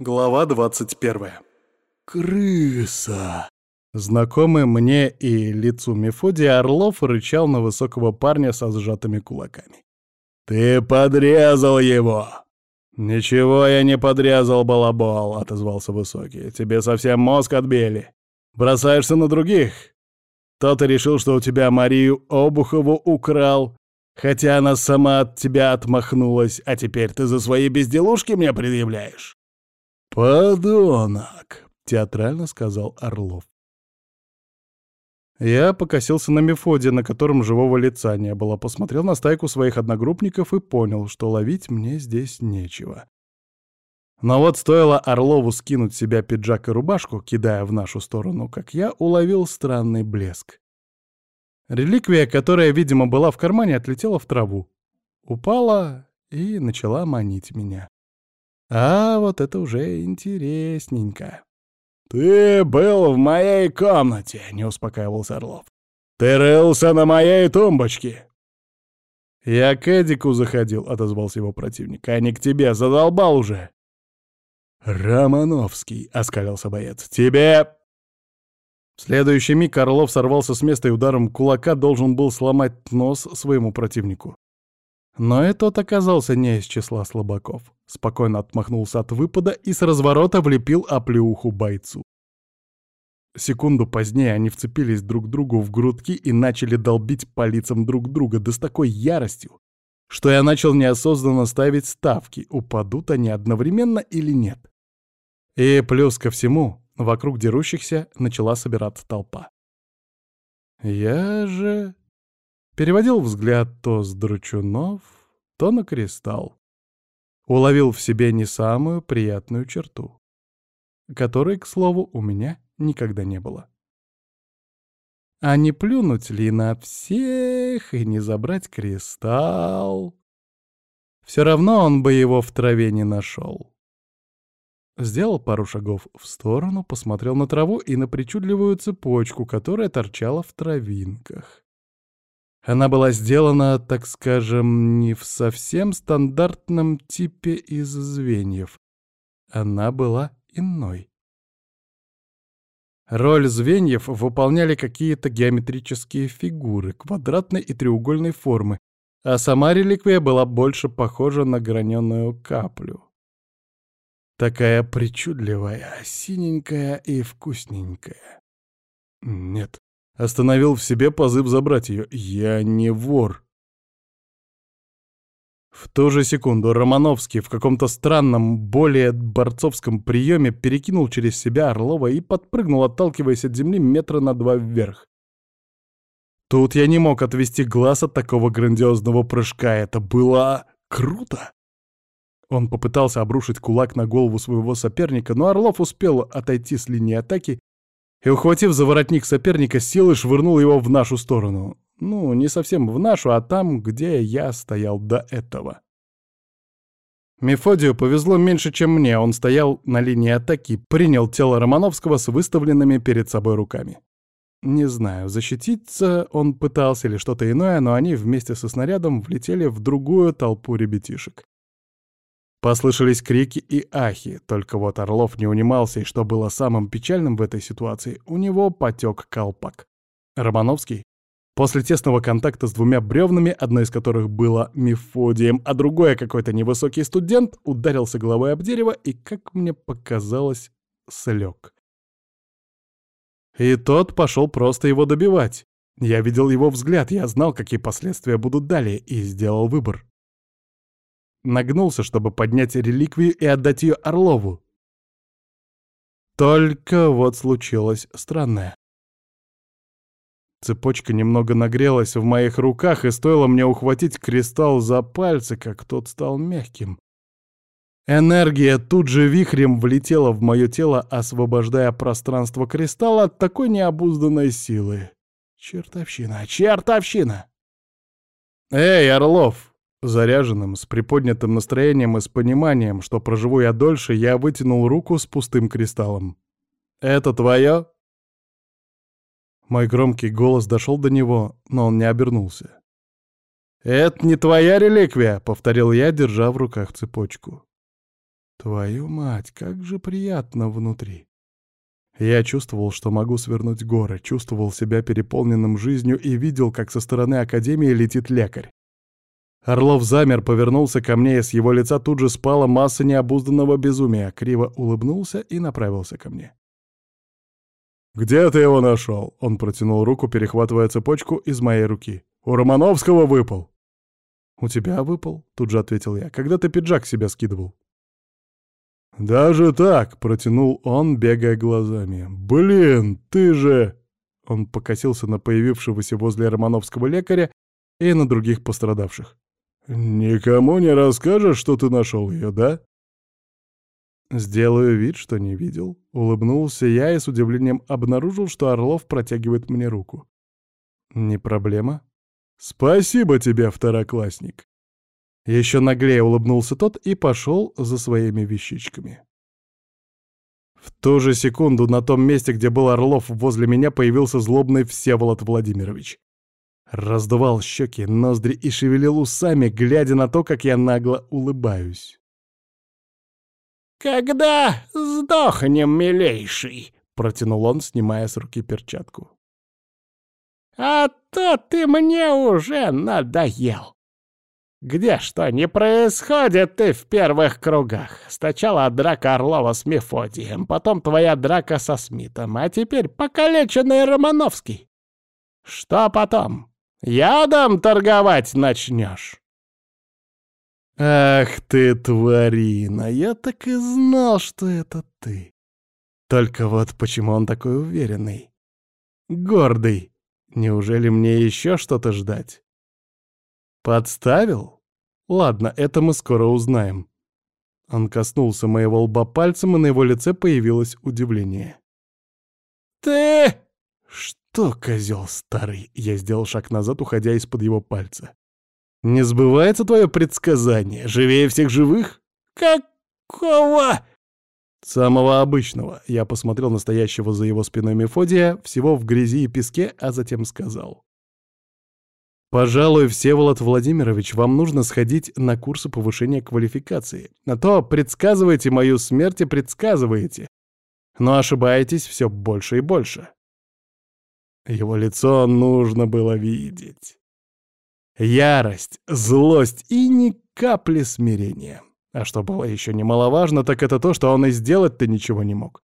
Глава 21. «Крыса!» Знакомый мне и лицу Мефодия Орлов рычал на высокого парня со сжатыми кулаками. «Ты подрезал его!» «Ничего я не подрезал, балабол», — отозвался Высокий. «Тебе совсем мозг отбили. Бросаешься на других. То ты решил, что у тебя Марию Обухову украл, хотя она сама от тебя отмахнулась, а теперь ты за свои безделушки мне предъявляешь?» «Подонок!» — театрально сказал Орлов. Я покосился на Мефодия, на котором живого лица не было, посмотрел на стайку своих одногруппников и понял, что ловить мне здесь нечего. Но вот стоило Орлову скинуть себя пиджак и рубашку, кидая в нашу сторону, как я уловил странный блеск. Реликвия, которая, видимо, была в кармане, отлетела в траву. Упала и начала манить меня. А вот это уже интересненько. «Ты был в моей комнате», — не успокаивался Орлов. «Ты рылся на моей тумбочке». «Я к Эдику заходил», — отозвался его противник, — «а не к тебе, задолбал уже». «Романовский», — оскалился боец, — «тебе...» В следующий миг Орлов сорвался с места и ударом кулака должен был сломать нос своему противнику. Но и тот оказался не из числа слабаков. Спокойно отмахнулся от выпада и с разворота влепил оплеуху бойцу. Секунду позднее они вцепились друг другу в грудки и начали долбить по лицам друг друга, да с такой яростью, что я начал неосознанно ставить ставки, упадут они одновременно или нет. И плюс ко всему, вокруг дерущихся начала собираться толпа. Я же Переводил взгляд то с Дручунов, то на кристалл. Уловил в себе не самую приятную черту, которой, к слову, у меня никогда не было. А не плюнуть ли на всех и не забрать кристалл? Все равно он бы его в траве не нашел. Сделал пару шагов в сторону, посмотрел на траву и на причудливую цепочку, которая торчала в травинках. Она была сделана, так скажем, не в совсем стандартном типе из звеньев. Она была иной. Роль звеньев выполняли какие-то геометрические фигуры квадратной и треугольной формы, а сама реликвия была больше похожа на граненую каплю. Такая причудливая, синенькая и вкусненькая. Нет, Остановил в себе позыв забрать ее. Я не вор. В ту же секунду Романовский в каком-то странном, более борцовском приеме перекинул через себя Орлова и подпрыгнул, отталкиваясь от земли метра на два вверх. Тут я не мог отвести глаз от такого грандиозного прыжка. Это было круто. Он попытался обрушить кулак на голову своего соперника, но Орлов успел отойти с линии атаки и, ухватив за воротник соперника, силой швырнул его в нашу сторону. Ну, не совсем в нашу, а там, где я стоял до этого. Мефодию повезло меньше, чем мне. Он стоял на линии атаки, принял тело Романовского с выставленными перед собой руками. Не знаю, защититься он пытался или что-то иное, но они вместе со снарядом влетели в другую толпу ребятишек. Послышались крики и ахи, только вот Орлов не унимался, и что было самым печальным в этой ситуации, у него потек колпак. Романовский, после тесного контакта с двумя бревнами, одно из которых было Мефодием, а другое какой-то невысокий студент, ударился головой об дерево и, как мне показалось, слег. И тот пошел просто его добивать. Я видел его взгляд, я знал, какие последствия будут далее, и сделал выбор. Нагнулся, чтобы поднять реликвию и отдать ее Орлову. Только вот случилось странное. Цепочка немного нагрелась в моих руках, и стоило мне ухватить кристалл за пальцы, как тот стал мягким. Энергия тут же вихрем влетела в мое тело, освобождая пространство кристалла от такой необузданной силы. Чертовщина, чертовщина! «Эй, Орлов!» Заряженным, с приподнятым настроением и с пониманием, что проживу я дольше, я вытянул руку с пустым кристаллом. «Это твое?» Мой громкий голос дошел до него, но он не обернулся. «Это не твоя реликвия», — повторил я, держа в руках цепочку. Твою мать, как же приятно внутри. Я чувствовал, что могу свернуть горы, чувствовал себя переполненным жизнью и видел, как со стороны Академии летит лекарь. Орлов замер, повернулся ко мне, и с его лица тут же спала масса необузданного безумия, криво улыбнулся и направился ко мне. «Где ты его нашел?» Он протянул руку, перехватывая цепочку из моей руки. «У Романовского выпал». «У тебя выпал?» — тут же ответил я. «Когда ты пиджак себя скидывал?» «Даже так!» — протянул он, бегая глазами. «Блин, ты же...» Он покосился на появившегося возле Романовского лекаря и на других пострадавших. «Никому не расскажешь, что ты нашел ее, да?» Сделаю вид, что не видел. Улыбнулся я и с удивлением обнаружил, что Орлов протягивает мне руку. «Не проблема?» «Спасибо тебе, второклассник!» Еще наглее улыбнулся тот и пошел за своими вещичками. В ту же секунду на том месте, где был Орлов, возле меня появился злобный Всеволод Владимирович. Раздувал щеки, ноздри и шевелил усами, глядя на то, как я нагло улыбаюсь. «Когда сдохнем, милейший?» — протянул он, снимая с руки перчатку. «А то ты мне уже надоел. Где что не происходит ты в первых кругах? Сначала драка Орлова с Мефодием, потом твоя драка со Смитом, а теперь покалеченный Романовский. Что потом? Ядом торговать начнешь?» «Ах ты, тварина! Я так и знал, что это ты. Только вот почему он такой уверенный? Гордый. Неужели мне еще что-то ждать?» «Подставил? Ладно, это мы скоро узнаем». Он коснулся моего лба пальцем, и на его лице появилось удивление. «Ты...» «Что, козел старый?» Я сделал шаг назад, уходя из-под его пальца. «Не сбывается твое предсказание? Живее всех живых?» «Какого?» «Самого обычного». Я посмотрел настоящего за его спиной Мефодия, всего в грязи и песке, а затем сказал. Пожалуй, Всеволод Владимирович, вам нужно сходить на курсы повышения квалификации. А то предсказываете мою смерть и предсказываете. Но ошибаетесь все больше и больше. Его лицо нужно было видеть. Ярость, злость и ни капли смирения. А что было еще немаловажно, так это то, что он и сделать-то ничего не мог.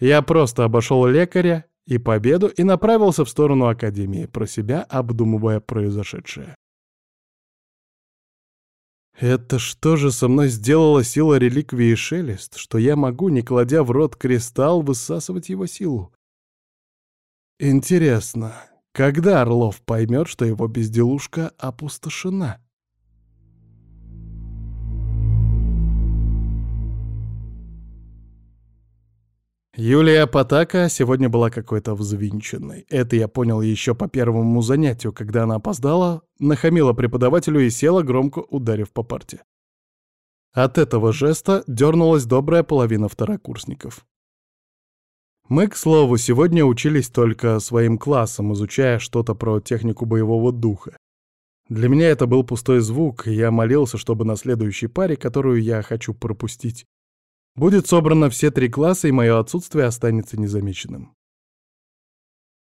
Я просто обошел лекаря и победу и направился в сторону Академии, про себя обдумывая произошедшее. Это что же со мной сделала сила реликвии Шелест, что я могу, не кладя в рот кристалл, высасывать его силу? Интересно, когда Орлов поймет, что его безделушка опустошена? Юлия Потака сегодня была какой-то взвинченной. Это я понял еще по первому занятию, когда она опоздала, нахамила преподавателю и села, громко ударив по парте. От этого жеста дернулась добрая половина второкурсников. Мы, к слову, сегодня учились только своим классом, изучая что-то про технику боевого духа. Для меня это был пустой звук, и я молился, чтобы на следующей паре, которую я хочу пропустить, Будет собрано все три класса, и мое отсутствие останется незамеченным.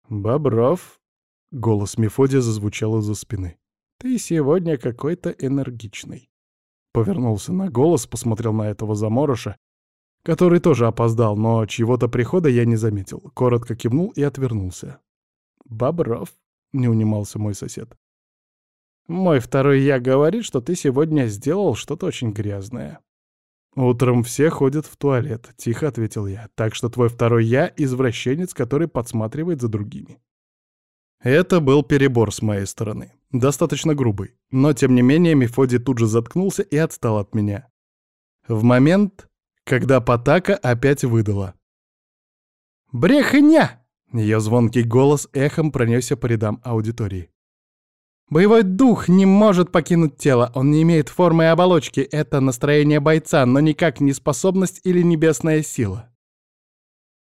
«Бобров», — голос Мефодия зазвучал из-за спины, — «ты сегодня какой-то энергичный». Повернулся на голос, посмотрел на этого заморыша, который тоже опоздал, но чьего-то прихода я не заметил. Коротко кивнул и отвернулся. «Бобров», — не унимался мой сосед. «Мой второй я говорит, что ты сегодня сделал что-то очень грязное». «Утром все ходят в туалет», — тихо ответил я. «Так что твой второй я — извращенец, который подсматривает за другими». Это был перебор с моей стороны. Достаточно грубый. Но, тем не менее, Мефодий тут же заткнулся и отстал от меня. В момент, когда Потака опять выдала. «Брехня!» — ее звонкий голос эхом пронесся по рядам аудитории. Боевой дух не может покинуть тело, он не имеет формы и оболочки, это настроение бойца, но никак не способность или небесная сила.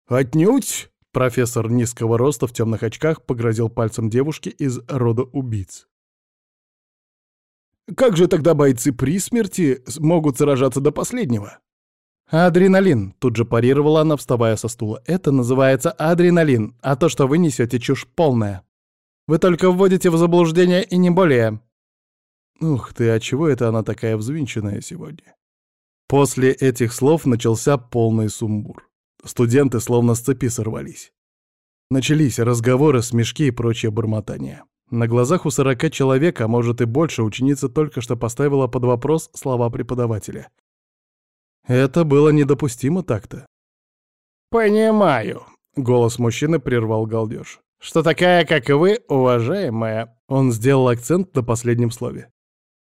«Отнюдь!» — профессор низкого роста в темных очках погрозил пальцем девушке из рода убийц. «Как же тогда бойцы при смерти могут сражаться до последнего?» «Адреналин», — тут же парировала она, вставая со стула. «Это называется адреналин, а то, что вы несете, чушь полная. Вы только вводите в заблуждение и не более». Ух ты, а чего это она такая взвинченная сегодня? После этих слов начался полный сумбур. Студенты словно с цепи сорвались. Начались разговоры, смешки и прочее бормотание. На глазах у сорока человек, а может и больше, ученица только что поставила под вопрос слова преподавателя. Это было недопустимо так-то. «Понимаю», — голос мужчины прервал галдеж. «Что такая, как вы, уважаемая...» Он сделал акцент на последнем слове.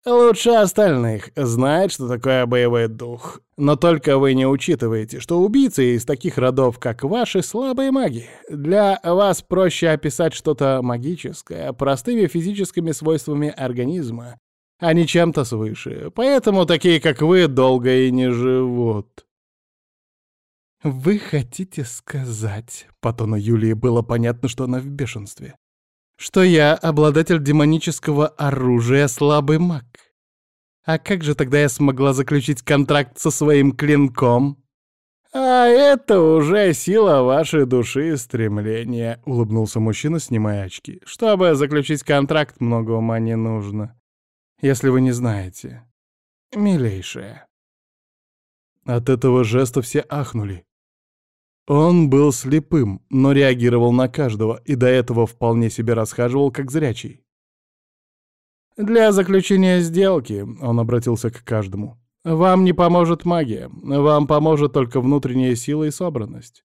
Лучше остальных знает, что такое боевой дух. Но только вы не учитываете, что убийцы из таких родов, как ваши, слабые маги. Для вас проще описать что-то магическое простыми физическими свойствами организма, а не чем-то свыше. Поэтому такие, как вы, долго и не живут. «Вы хотите сказать...» По тону Юлии было понятно, что она в бешенстве что я обладатель демонического оружия слабый маг. А как же тогда я смогла заключить контракт со своим клинком? «А это уже сила вашей души и стремления», — улыбнулся мужчина, снимая очки. «Чтобы заключить контракт, много ума не нужно. Если вы не знаете. Милейшая». От этого жеста все ахнули. Он был слепым, но реагировал на каждого, и до этого вполне себе расхаживал, как зрячий. «Для заключения сделки», — он обратился к каждому, — «вам не поможет магия, вам поможет только внутренняя сила и собранность.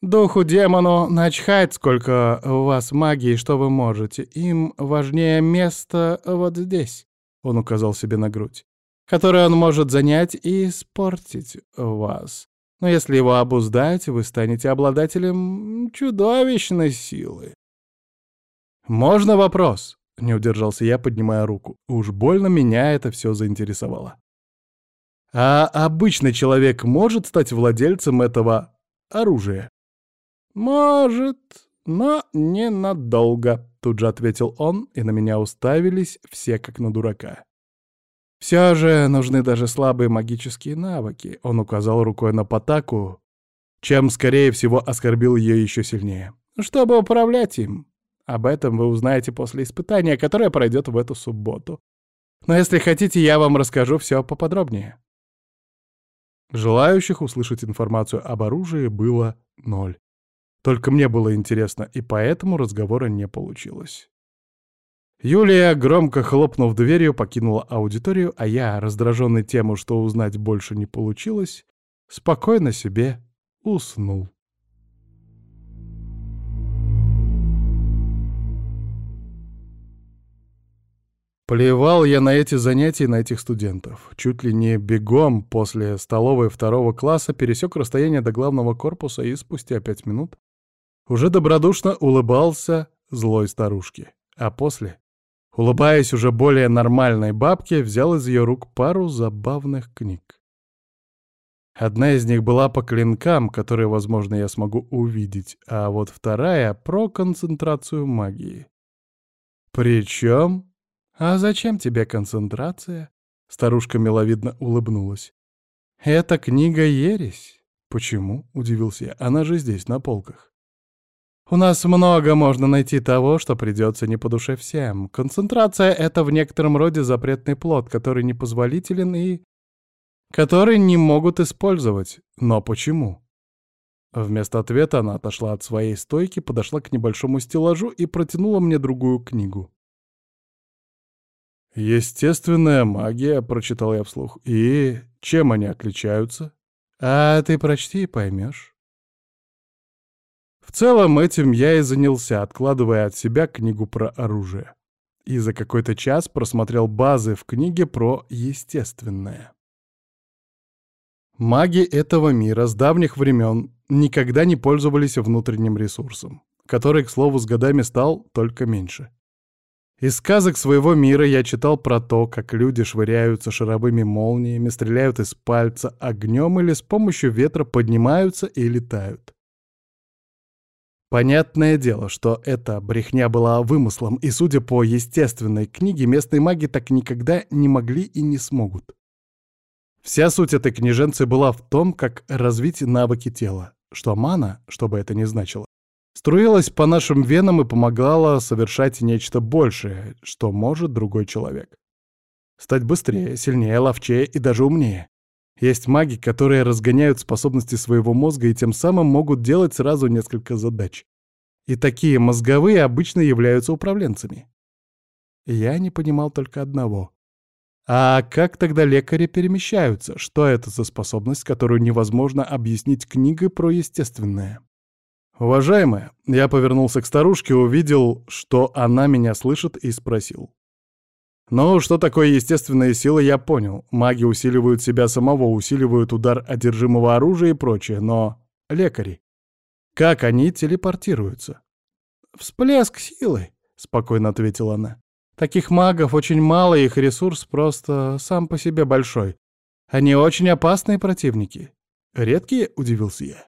Духу-демону начхать, сколько у вас магии что вы можете, им важнее место вот здесь», — он указал себе на грудь, «которое он может занять и испортить вас. Но если его обуздать, вы станете обладателем чудовищной силы. «Можно вопрос?» — не удержался я, поднимая руку. Уж больно меня это все заинтересовало. «А обычный человек может стать владельцем этого оружия?» «Может, но ненадолго», — тут же ответил он, и на меня уставились все как на дурака. Все же нужны даже слабые магические навыки, он указал рукой на Потаку, чем, скорее всего, оскорбил ее еще сильнее. Чтобы управлять им. Об этом вы узнаете после испытания, которое пройдет в эту субботу. Но если хотите, я вам расскажу все поподробнее. Желающих услышать информацию об оружии было ноль. Только мне было интересно, и поэтому разговора не получилось. Юлия, громко хлопнув дверью, покинула аудиторию, а я, раздраженный тем, что узнать больше не получилось, спокойно себе уснул. Плевал я на эти занятия и на этих студентов. Чуть ли не бегом после столовой второго класса пересек расстояние до главного корпуса и спустя пять минут уже добродушно улыбался злой старушке. А после Улыбаясь уже более нормальной бабке, взял из ее рук пару забавных книг. Одна из них была по клинкам, которые, возможно, я смогу увидеть, а вот вторая — про концентрацию магии. Причем... «А зачем тебе концентрация?» Старушка миловидно улыбнулась. «Это книга ересь». «Почему?» — удивился я. «Она же здесь, на полках». У нас много можно найти того, что придется не по душе всем. Концентрация — это в некотором роде запретный плод, который непозволителен и... который не могут использовать. Но почему? Вместо ответа она отошла от своей стойки, подошла к небольшому стеллажу и протянула мне другую книгу. «Естественная магия», — прочитал я вслух. «И чем они отличаются?» «А ты прочти и поймешь». Целом этим я и занялся, откладывая от себя книгу про оружие. И за какой-то час просмотрел базы в книге про естественное. Маги этого мира с давних времен никогда не пользовались внутренним ресурсом, который, к слову, с годами стал только меньше. Из сказок своего мира я читал про то, как люди швыряются шаровыми молниями, стреляют из пальца огнем или с помощью ветра поднимаются и летают. Понятное дело, что эта брехня была вымыслом, и, судя по естественной книге, местные маги так никогда не могли и не смогут. Вся суть этой книженцы была в том, как развить навыки тела, что мана, что бы это ни значило, струилась по нашим венам и помогала совершать нечто большее, что может другой человек. Стать быстрее, сильнее, ловчее и даже умнее. Есть маги, которые разгоняют способности своего мозга и тем самым могут делать сразу несколько задач. И такие мозговые обычно являются управленцами. Я не понимал только одного. А как тогда лекари перемещаются? Что это за способность, которую невозможно объяснить книгой про естественное? Уважаемая, я повернулся к старушке, увидел, что она меня слышит и спросил. Ну, что такое естественные силы, я понял. Маги усиливают себя самого, усиливают удар одержимого оружия и прочее, но... Лекари. Как они телепортируются? «Всплеск силы», — спокойно ответила она. Таких магов очень мало, их ресурс просто сам по себе большой. Они очень опасные противники. Редкие, удивился я.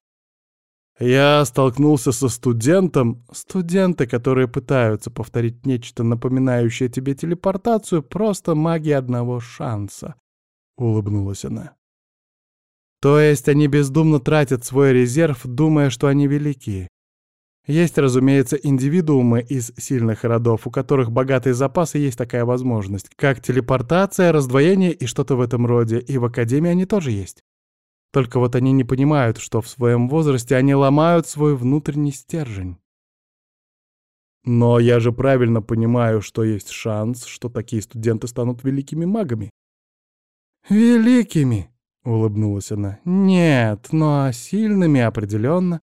Я столкнулся со студентом. Студенты, которые пытаются повторить нечто напоминающее тебе телепортацию, просто маги одного шанса. Улыбнулась она. То есть они бездумно тратят свой резерв, думая, что они великие. Есть, разумеется, индивидуумы из сильных родов, у которых богатые запасы есть такая возможность, как телепортация, раздвоение и что-то в этом роде, и в Академии они тоже есть. Только вот они не понимают, что в своем возрасте они ломают свой внутренний стержень. Но я же правильно понимаю, что есть шанс, что такие студенты станут великими магами. «Великими!» — улыбнулась она. «Нет, но сильными определенно.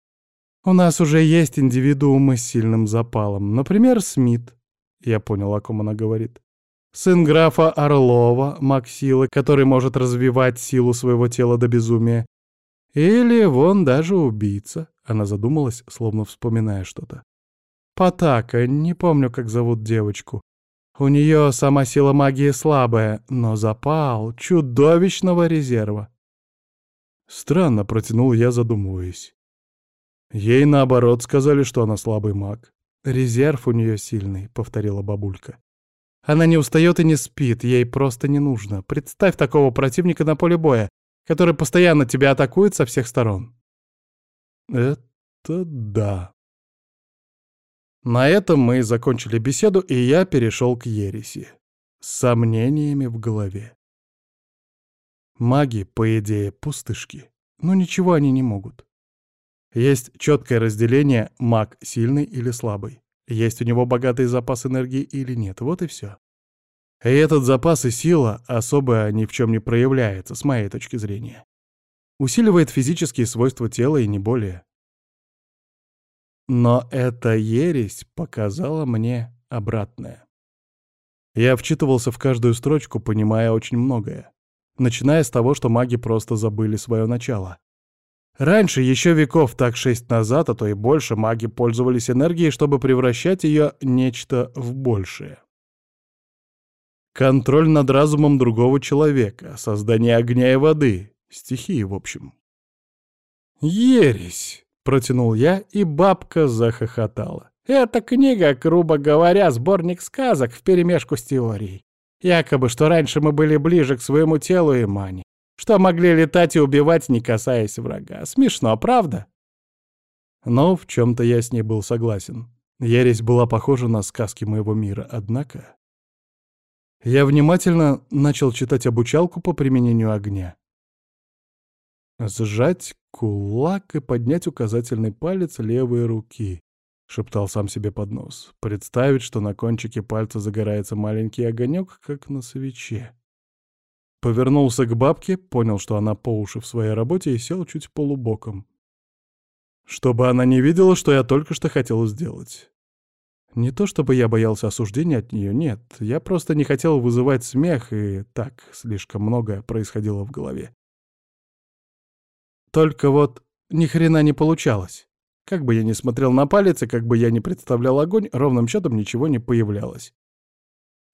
У нас уже есть индивидуумы с сильным запалом. Например, Смит. Я понял, о ком она говорит. Сын графа Орлова, Максилы, который может развивать силу своего тела до безумия. Или вон даже убийца. Она задумалась, словно вспоминая что-то. Потака, не помню, как зовут девочку. У нее сама сила магии слабая, но запал чудовищного резерва. Странно протянул я, задумываясь. Ей, наоборот, сказали, что она слабый маг. «Резерв у нее сильный», — повторила бабулька. «Она не устает и не спит, ей просто не нужно. Представь такого противника на поле боя, который постоянно тебя атакует со всех сторон». «Это да». На этом мы закончили беседу, и я перешел к ереси. С сомнениями в голове. Маги, по идее, пустышки. Но ничего они не могут. Есть четкое разделение маг сильный или слабый. Есть у него богатый запас энергии или нет. Вот и все. И этот запас и сила особо ни в чем не проявляется, с моей точки зрения. Усиливает физические свойства тела и не более. Но эта ересь показала мне обратное. Я вчитывался в каждую строчку, понимая очень многое. Начиная с того, что маги просто забыли свое начало. Раньше, еще веков так шесть назад, а то и больше, маги пользовались энергией, чтобы превращать ее нечто в большее. Контроль над разумом другого человека, создание огня и воды, стихии, в общем. «Ересь!» — протянул я, и бабка захохотала. «Эта книга, грубо говоря, сборник сказок вперемешку с теорией. Якобы, что раньше мы были ближе к своему телу и мане что могли летать и убивать, не касаясь врага. Смешно, правда? Но в чем-то я с ней был согласен. Ересь была похожа на сказки моего мира, однако... Я внимательно начал читать обучалку по применению огня. «Сжать кулак и поднять указательный палец левой руки», — шептал сам себе под нос. «Представить, что на кончике пальца загорается маленький огонек, как на свече. Повернулся к бабке, понял, что она по уши в своей работе и сел чуть полубоком. Чтобы она не видела, что я только что хотел сделать. Не то чтобы я боялся осуждения от нее, нет. Я просто не хотел вызывать смех, и так слишком многое происходило в голове. Только вот ни хрена не получалось. Как бы я ни смотрел на палец, и как бы я ни представлял огонь, ровным счетом ничего не появлялось.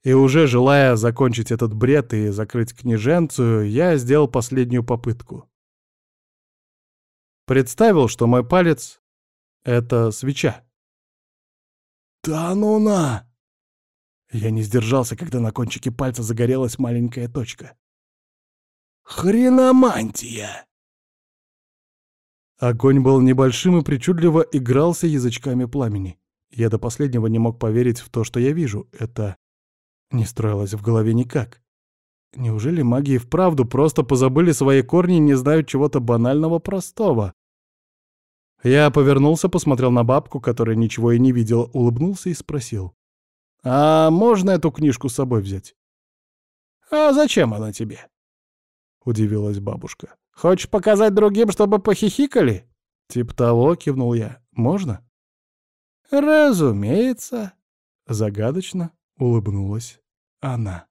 И уже желая закончить этот бред и закрыть княженцию, я сделал последнюю попытку. Представил, что мой палец — это свеча. «Да ну на!» Я не сдержался, когда на кончике пальца загорелась маленькая точка. Хреномантия! Огонь был небольшим и причудливо игрался язычками пламени. Я до последнего не мог поверить в то, что я вижу. Это не строилось в голове никак. Неужели маги и вправду просто позабыли свои корни и не знают чего-то банального простого? Я повернулся, посмотрел на бабку, которая ничего и не видела, улыбнулся и спросил. «А можно эту книжку с собой взять?» «А зачем она тебе?» — удивилась бабушка. «Хочешь показать другим, чтобы похихикали?» «Тип того», — кивнул я. «Можно?» «Разумеется», — загадочно улыбнулась она.